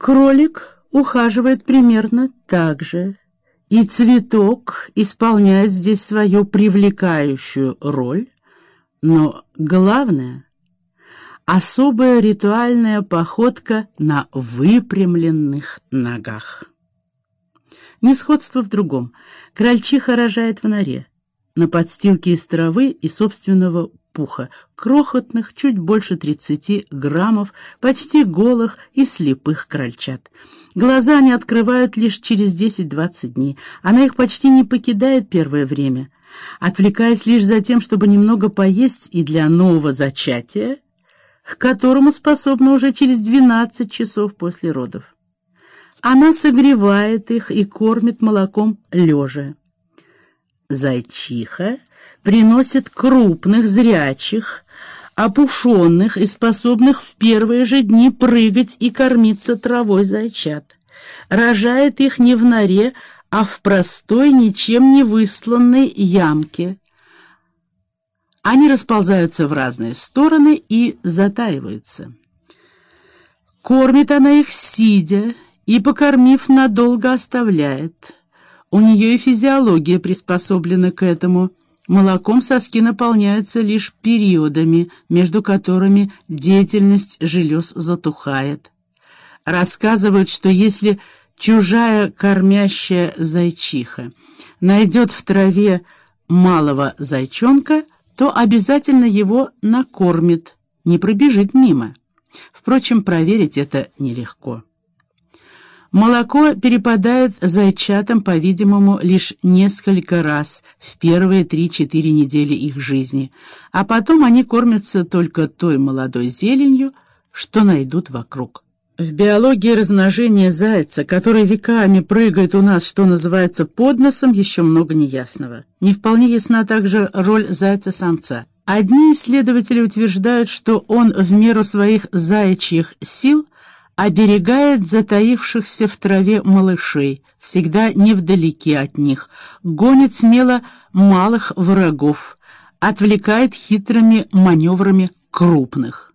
Кролик ухаживает примерно так же, и цветок исполняет здесь свою привлекающую роль, но главное — особая ритуальная походка на выпрямленных ногах. Несходство в другом. Крольчиха рожает в норе, на подстилке из травы и собственного пуха, крохотных, чуть больше 30 граммов, почти голых и слепых крольчат. Глаза они открывают лишь через 10-20 дней. Она их почти не покидает первое время, отвлекаясь лишь за тем, чтобы немного поесть и для нового зачатия, к которому способна уже через 12 часов после родов. Она согревает их и кормит молоком лежа. Зайчиха приносит крупных, зрячих, опушенных и способных в первые же дни прыгать и кормиться травой зайчат. Рожает их не в норе, а в простой, ничем не высланной ямке. Они расползаются в разные стороны и затаиваются. Кормит она их сидя, и, покормив, надолго оставляет. У нее и физиология приспособлена к этому. Молоком соски наполняются лишь периодами, между которыми деятельность желез затухает. Рассказывают, что если чужая кормящая зайчиха найдет в траве малого зайчонка, то обязательно его накормит, не пробежит мимо. Впрочем, проверить это нелегко. Молоко перепадает зайчатам, по-видимому, лишь несколько раз в первые три-четыре недели их жизни, а потом они кормятся только той молодой зеленью, что найдут вокруг. В биологии размножения зайца, который веками прыгает у нас, что называется, под носом, еще много неясного. Не вполне ясна также роль зайца-самца. Одни исследователи утверждают, что он в меру своих заячьих сил оберегает затаившихся в траве малышей, всегда невдалеке от них, гонит смело малых врагов, отвлекает хитрыми маневрами крупных.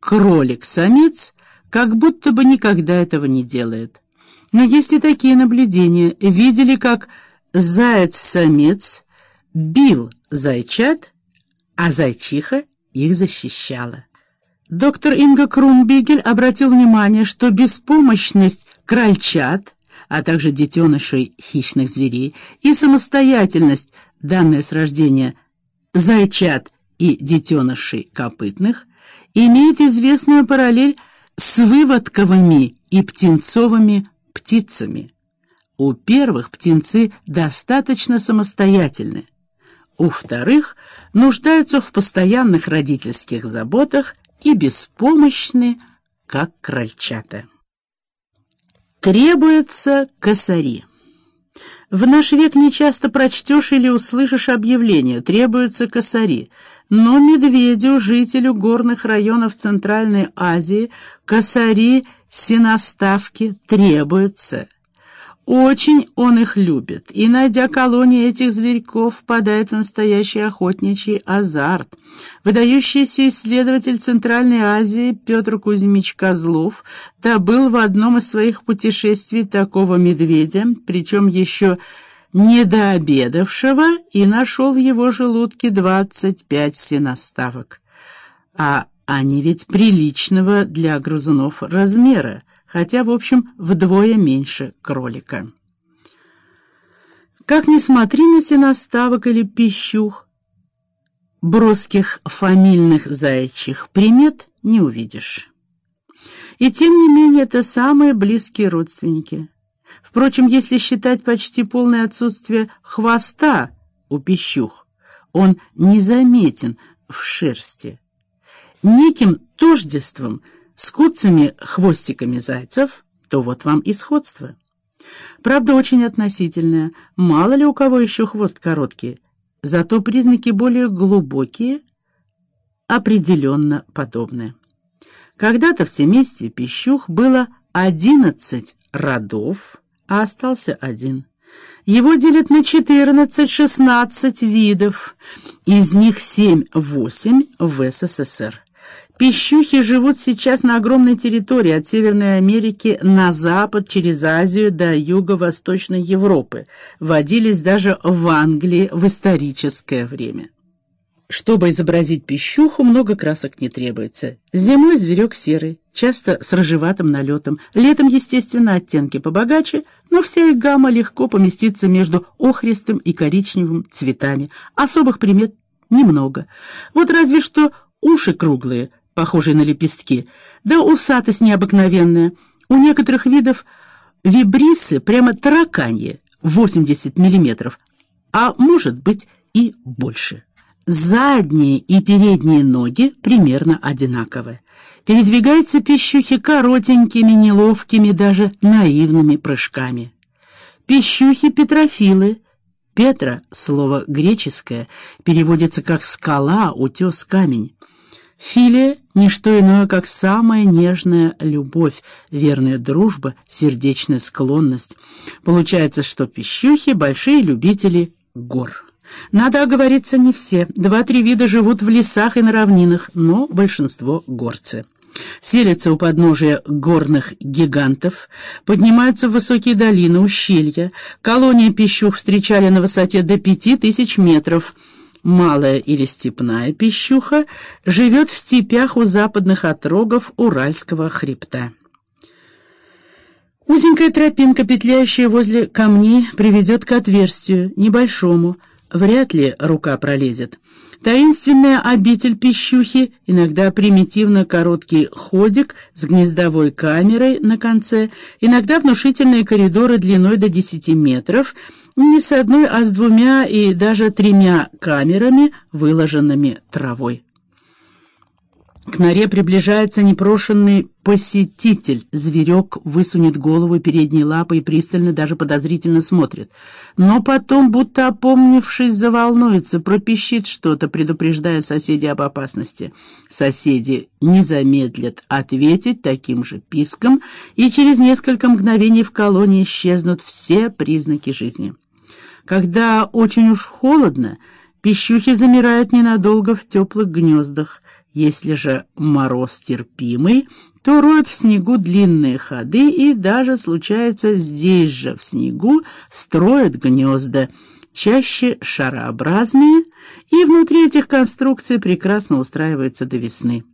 Кролик-самец как будто бы никогда этого не делает. Но есть и такие наблюдения. Видели, как заяц-самец бил зайчат, а зайчиха их защищала. Доктор Инга Крумбигель обратил внимание, что беспомощность крольчат, а также детенышей хищных зверей, и самостоятельность, данная с рождения зайчат и детенышей копытных, имеют известную параллель с выводковыми и птенцовыми птицами. У первых птенцы достаточно самостоятельны, у вторых нуждаются в постоянных родительских заботах и беспомощны, как крольчата. Требуются косари. В наш век нечасто прочтешь или услышишь объявление «требуются косари», но медведю, жителю горных районов Центральной Азии, косари синоставки требуются – очень он их любит, и, найдя колонии этих зверьков, впадает в настоящий охотничий азарт. Выдающийся исследователь Центральной Азии Петр Кузьмич Козлов добыл в одном из своих путешествий такого медведя, причем еще недообедавшего, и нашел в его желудке 25 синоставок. А они ведь приличного для грызунов размера хотя, в общем, вдвое меньше кролика. Как ни смотри на сеноставок или пищух, броских фамильных заячьих примет не увидишь. И тем не менее это самые близкие родственники. Впрочем, если считать почти полное отсутствие хвоста у пищух, он незаметен в шерсти. Неким тождеством – с куцами-хвостиками зайцев, то вот вам и сходство. Правда, очень относительное. Мало ли у кого еще хвост короткий. Зато признаки более глубокие, определенно подобны. Когда-то в семействе пищух было одиннадцать родов, а остался один. Его делят на четырнадцать-шестнадцать видов, из них семь-восемь в СССР. Пищухи живут сейчас на огромной территории от Северной Америки на запад через Азию до юго-восточной Европы. Водились даже в Англии в историческое время. Чтобы изобразить пищуху, много красок не требуется. Зимой зверек серый, часто с рыжеватым налетом. Летом, естественно, оттенки побогаче, но вся их гамма легко поместится между охристым и коричневым цветами. Особых примет немного. Вот разве что уши круглые – похожие на лепестки, да усатость необыкновенная. У некоторых видов вибрисы прямо тараканье, 80 миллиметров, а может быть и больше. Задние и передние ноги примерно одинаковые. Передвигаются пищухи коротенькими, неловкими, даже наивными прыжками. Пищухи-петрофилы. Петра, слово греческое, переводится как «скала», «утес», «камень». Филия — ничто иное, как самая нежная любовь, верная дружба, сердечная склонность. Получается, что пищухи — большие любители гор. Надо оговориться не все. Два-три вида живут в лесах и на равнинах, но большинство — горцы. Селятся у подножия горных гигантов, поднимаются в высокие долины, ущелья. Колонии пищух встречали на высоте до пяти тысяч метров — малая или степная пищуха, живет в степях у западных отрогов Уральского хребта. Узенькая тропинка, петляющая возле камней, приведет к отверстию, небольшому, вряд ли рука пролезет. Таинственная обитель пищухи, иногда примитивно короткий ходик с гнездовой камерой на конце, иногда внушительные коридоры длиной до 10 метров — не с одной, а с двумя и даже тремя камерами, выложенными травой. К норе приближается непрошенный посетитель. Зверек высунет голову передней лапой и пристально, даже подозрительно смотрит. Но потом, будто опомнившись, заволнуется, пропищит что-то, предупреждая соседей об опасности. Соседи не замедлят ответить таким же писком, и через несколько мгновений в колонии исчезнут все признаки жизни. Когда очень уж холодно, пищухи замирают ненадолго в теплых гнездах. Если же мороз терпимый, то роют в снегу длинные ходы и даже, случается, здесь же в снегу строят гнезда, чаще шарообразные, и внутри этих конструкций прекрасно устраиваются до весны.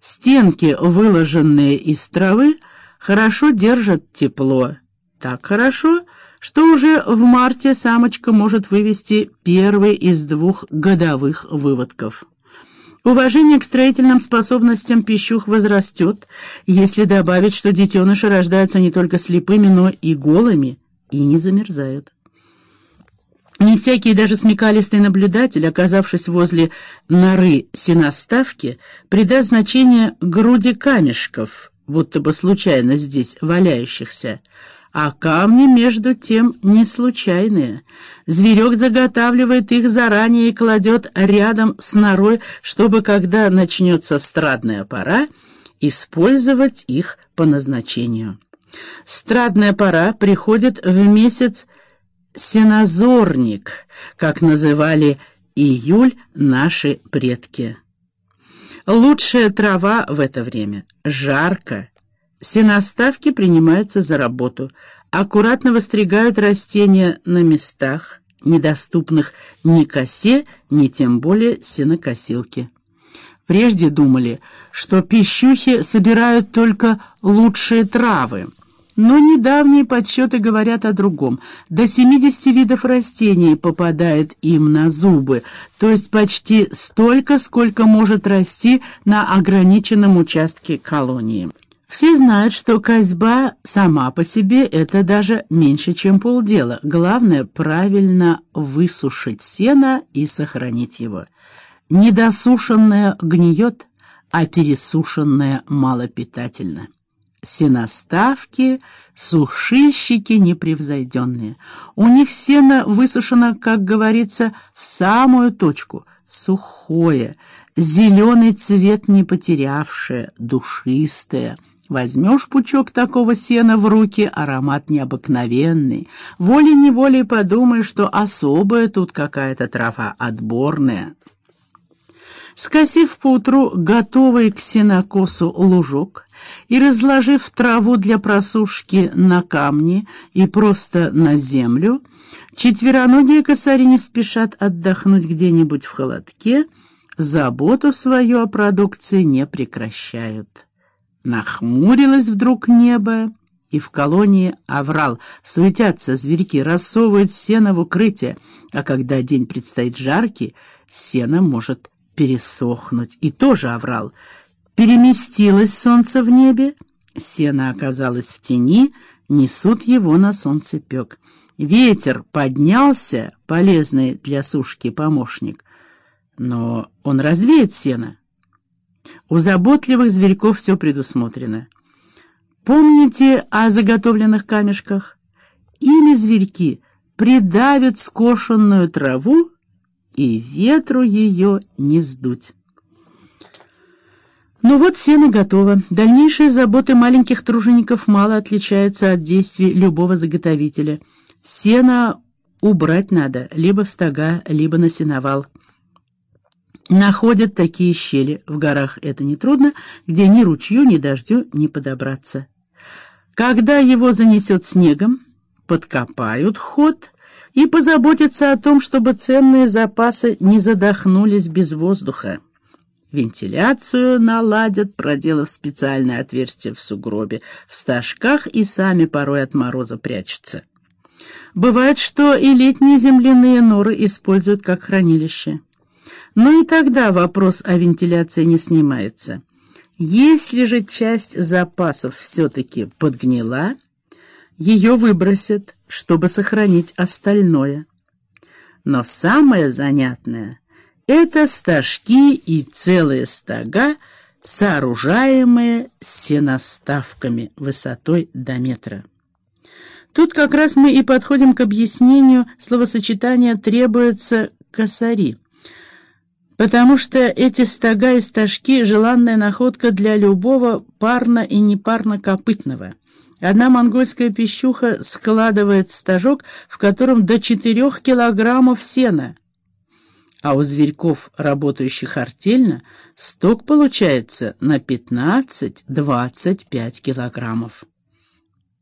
Стенки, выложенные из травы, хорошо держат тепло. Так хорошо, что уже в марте самочка может вывести первый из двух годовых выводков. Уважение к строительным способностям пищух возрастет, если добавить, что детеныши рождаются не только слепыми, но и голыми, и не замерзают. Не всякий даже смекалистый наблюдатель, оказавшись возле норы сеноставки, придаст значение груди камешков, будто бы случайно здесь валяющихся, а камни, между тем, не случайные. Зверек заготавливает их заранее и кладет рядом с норой, чтобы, когда начнется страдная пора, использовать их по назначению. Страдная пора приходит в месяц сенозорник, как называли июль наши предки. Лучшая трава в это время — жарко, Сеноставки принимаются за работу, аккуратно выстригают растения на местах, недоступных ни косе, ни тем более сенокосилке. Прежде думали, что пищухи собирают только лучшие травы, но недавние подсчеты говорят о другом. До 70 видов растений попадает им на зубы, то есть почти столько, сколько может расти на ограниченном участке колонии. Все знают, что козьба сама по себе — это даже меньше, чем полдела. Главное — правильно высушить сено и сохранить его. Недосушенное гниет, а пересушенное малопитательно. Сеноставки — сушильщики непревзойденные. У них сено высушено, как говорится, в самую точку, сухое, зеленый цвет не потерявшее, душистое — Возьмешь пучок такого сена в руки, аромат необыкновенный. Волей-неволей подумаешь, что особая тут какая-то трава, отборная. Скосив поутру готовый к сенокосу лужок и разложив траву для просушки на камни и просто на землю, четвероногие косари не спешат отдохнуть где-нибудь в холодке, заботу свою о продукции не прекращают. Нахмурилось вдруг небо, и в колонии оврал. Суетятся зверьки, рассовывают сено в укрытие, а когда день предстоит жаркий, сено может пересохнуть. И тоже оврал. Переместилось солнце в небе, сено оказалось в тени, несут его на солнцепек. Ветер поднялся, полезный для сушки помощник, но он развеет сено. У заботливых зверьков все предусмотрено. Помните о заготовленных камешках? Или зверьки придавят скошенную траву, и ветру ее не сдуть. Ну вот сено готово. Дальнейшие заботы маленьких тружеников мало отличаются от действий любого заготовителя. Сено убрать надо либо в стога, либо на сеновал. Находят такие щели, в горах это нетрудно, где ни ручью, ни дождю не подобраться. Когда его занесет снегом, подкопают ход и позаботятся о том, чтобы ценные запасы не задохнулись без воздуха. Вентиляцию наладят, проделав специальное отверстие в сугробе, в стажках и сами порой от мороза прячутся. Бывает, что и летние земляные норы используют как хранилище. Но и тогда вопрос о вентиляции не снимается. Если же часть запасов все-таки подгнила, ее выбросят, чтобы сохранить остальное. Но самое занятное — это стажки и целые стога, сооружаемые сеноставками высотой до метра. Тут как раз мы и подходим к объяснению словосочетания «требуется косари» потому что эти стога и стажки — желанная находка для любого парно- и непарно-копытного. Одна монгольская пищуха складывает стажок, в котором до четырех килограммов сена, а у зверьков, работающих артельно, сток получается на 15-25 килограммов.